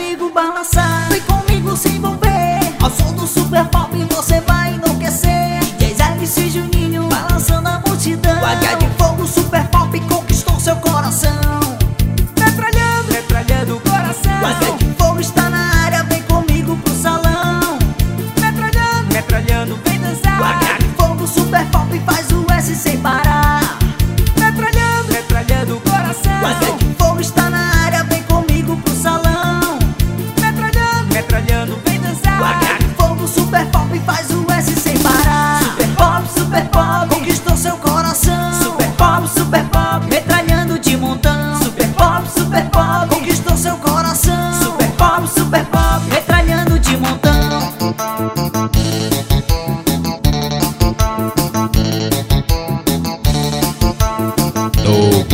comigo balançar, vem comigo se envolver.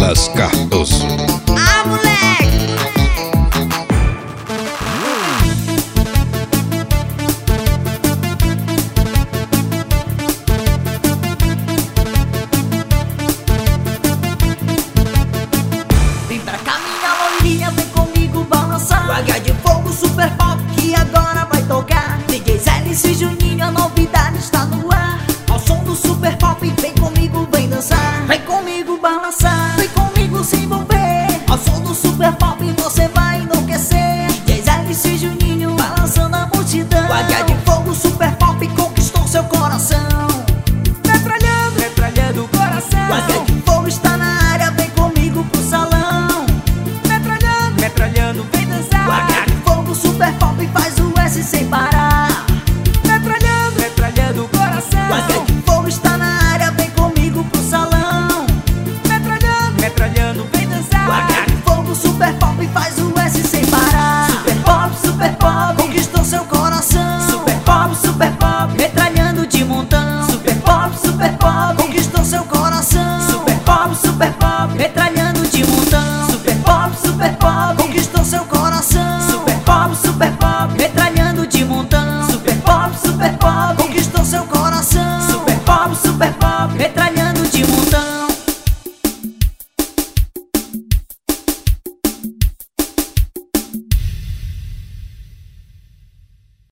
Silas Cardoso.